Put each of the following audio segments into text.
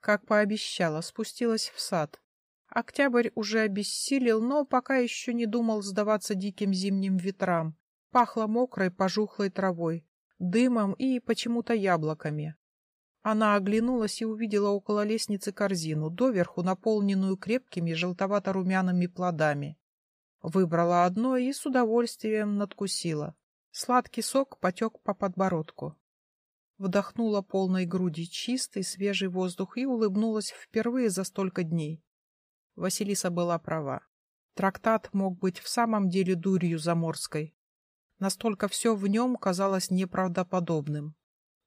Как пообещала, спустилась в сад. Октябрь уже обессилел, но пока еще не думал сдаваться диким зимним ветрам. Пахло мокрой, пожухлой травой, дымом и почему-то яблоками. Она оглянулась и увидела около лестницы корзину, доверху наполненную крепкими желтовато-румяными плодами. Выбрала одно и с удовольствием надкусила. Сладкий сок потек по подбородку. Вдохнула полной груди чистый, свежий воздух и улыбнулась впервые за столько дней. Василиса была права. Трактат мог быть в самом деле дурью заморской. Настолько все в нем казалось неправдоподобным.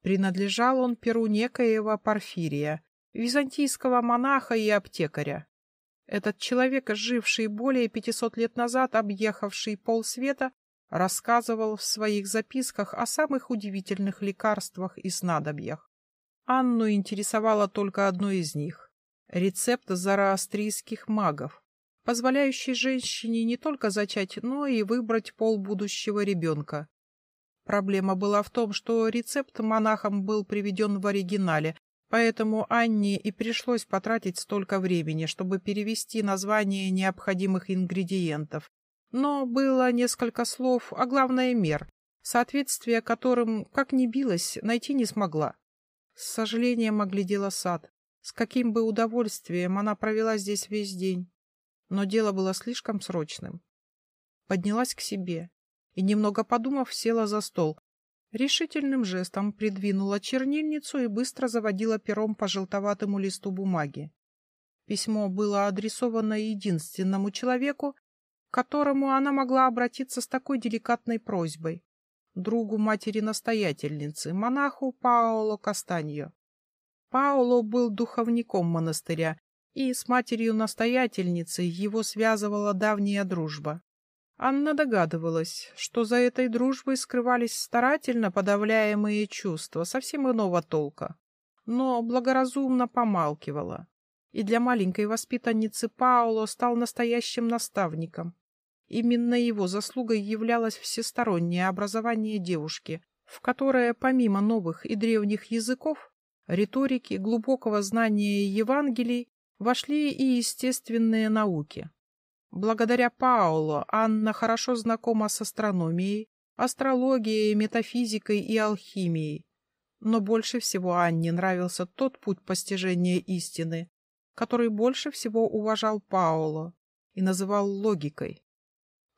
Принадлежал он перу некоего Порфирия, византийского монаха и аптекаря. Этот человек, живший более 500 лет назад, объехавший полсвета, рассказывал в своих записках о самых удивительных лекарствах и снадобьях. Анну интересовало только одно из них — рецепт зороастрийских магов, позволяющий женщине не только зачать, но и выбрать пол будущего ребенка. Проблема была в том, что рецепт монахам был приведен в оригинале, поэтому Анне и пришлось потратить столько времени, чтобы перевести название необходимых ингредиентов. Но было несколько слов, а главное мер, соответствие которым, как ни билась, найти не смогла. С сожалением оглядела сад. С каким бы удовольствием она провела здесь весь день. Но дело было слишком срочным. Поднялась к себе и, немного подумав, села за стол. Решительным жестом придвинула чернильницу и быстро заводила пером по желтоватому листу бумаги. Письмо было адресовано единственному человеку, к которому она могла обратиться с такой деликатной просьбой — другу матери-настоятельницы, монаху Паоло Кастаньо. Паоло был духовником монастыря, и с матерью-настоятельницей его связывала давняя дружба. Анна догадывалась, что за этой дружбой скрывались старательно подавляемые чувства совсем иного толка, но благоразумно помалкивала. И для маленькой воспитанницы Пауло стал настоящим наставником. Именно его заслугой являлось всестороннее образование девушки, в которое помимо новых и древних языков, риторики, глубокого знания Евангелий, вошли и естественные науки. Благодаря Пауло Анна хорошо знакома с астрономией, астрологией, метафизикой и алхимией. Но больше всего Анне нравился тот путь постижения истины, который больше всего уважал Пауло и называл логикой.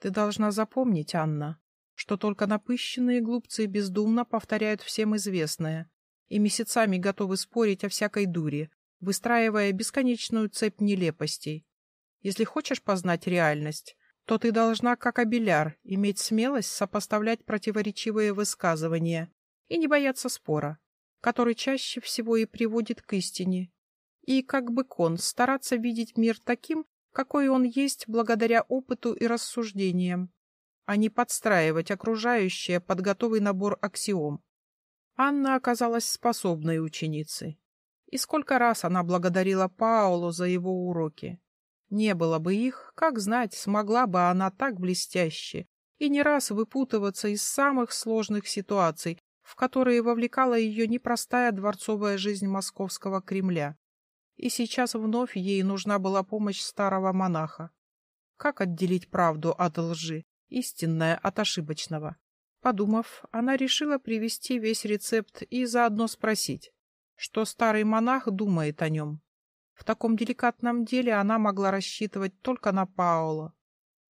Ты должна запомнить, Анна, что только напыщенные глупцы бездумно повторяют всем известное и месяцами готовы спорить о всякой дуре, выстраивая бесконечную цепь нелепостей, если хочешь познать реальность, то ты должна, как обеляр, иметь смелость сопоставлять противоречивые высказывания и не бояться спора, который чаще всего и приводит к истине, и, как бы кон, стараться видеть мир таким, какой он есть благодаря опыту и рассуждениям, а не подстраивать окружающее под готовый набор аксиом. Анна оказалась способной ученицей. И сколько раз она благодарила Паулу за его уроки. Не было бы их, как знать, смогла бы она так блестяще и не раз выпутываться из самых сложных ситуаций, в которые вовлекала ее непростая дворцовая жизнь московского Кремля. И сейчас вновь ей нужна была помощь старого монаха. Как отделить правду от лжи, истинное от ошибочного? Подумав, она решила привести весь рецепт и заодно спросить, что старый монах думает о нем. В таком деликатном деле она могла рассчитывать только на Паула.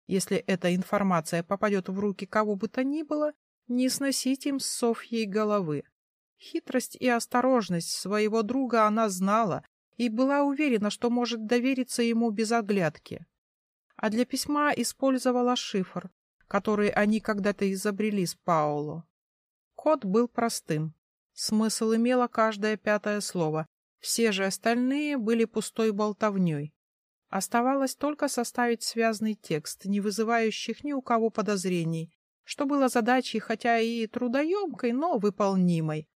Если эта информация попадет в руки кого бы то ни было, не сносить им с Софьей головы. Хитрость и осторожность своего друга она знала и была уверена, что может довериться ему без оглядки. А для письма использовала шифр, который они когда-то изобрели с Пауло. Код был простым. Смысл имело каждое пятое слово, все же остальные были пустой болтовней. Оставалось только составить связный текст, не вызывающих ни у кого подозрений, что было задачей, хотя и трудоемкой, но выполнимой.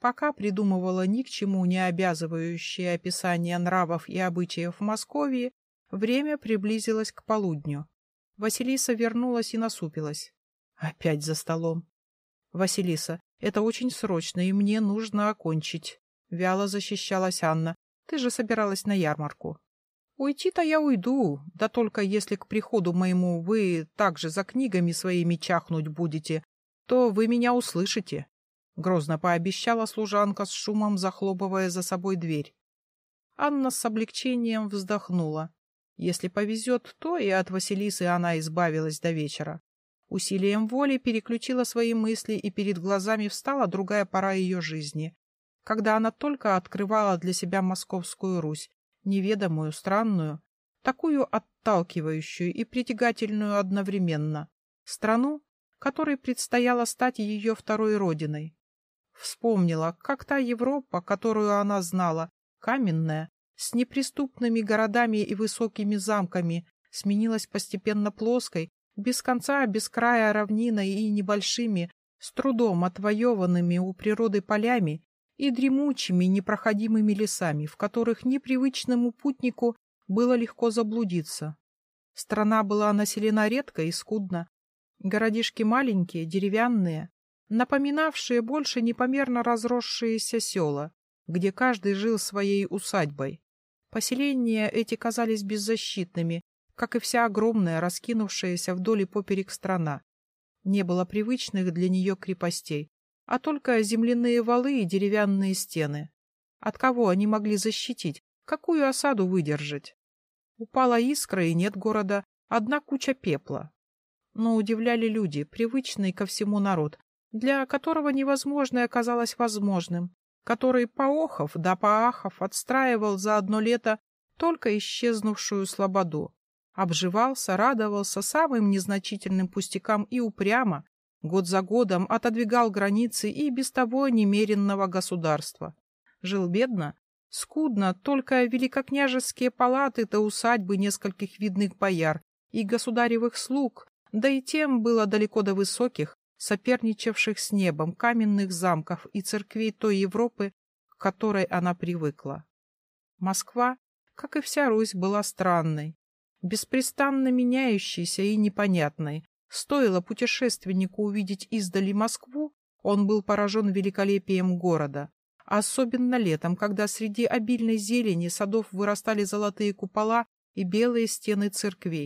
Пока придумывала ни к чему не обязывающее описание нравов и обычаев в Москве, время приблизилось к полудню. Василиса вернулась и насупилась. Опять за столом. — Василиса, это очень срочно, и мне нужно окончить. Вяло защищалась Анна. Ты же собиралась на ярмарку. Уйти-то я уйду, да только если к приходу моему вы также за книгами своими чахнуть будете, то вы меня услышите. Грозно пообещала служанка с шумом, захлопывая за собой дверь. Анна с облегчением вздохнула. Если повезет, то и от Василисы она избавилась до вечера. Усилием воли переключила свои мысли, и перед глазами встала другая пора ее жизни, когда она только открывала для себя Московскую Русь, неведомую, странную, такую отталкивающую и притягательную одновременно, страну, которой предстояло стать ее второй родиной. Вспомнила, как та Европа, которую она знала, каменная, с неприступными городами и высокими замками, сменилась постепенно плоской, без конца, без края равниной и небольшими, с трудом отвоеванными у природы полями и дремучими непроходимыми лесами, в которых непривычному путнику было легко заблудиться. Страна была населена редко и скудно. Городишки маленькие, деревянные, напоминавшие больше непомерно разросшиеся села, где каждый жил своей усадьбой. Поселения эти казались беззащитными, как и вся огромная, раскинувшаяся вдоль и поперек страна. Не было привычных для нее крепостей, а только земляные валы и деревянные стены. От кого они могли защитить? Какую осаду выдержать? Упала искра, и нет города, одна куча пепла. Но удивляли люди, привычный ко всему народ, для которого невозможное оказалось возможным, который, поохов да поахов, отстраивал за одно лето только исчезнувшую слободу, обживался, радовался самым незначительным пустякам и упрямо, Год за годом отодвигал границы и без того немеренного государства. Жил бедно, скудно, только великокняжеские палаты да усадьбы нескольких видных бояр и государевых слуг, да и тем было далеко до высоких, соперничавших с небом каменных замков и церквей той Европы, к которой она привыкла. Москва, как и вся Русь, была странной, беспрестанно меняющейся и непонятной, Стоило путешественнику увидеть издали Москву, он был поражен великолепием города. Особенно летом, когда среди обильной зелени садов вырастали золотые купола и белые стены церквей.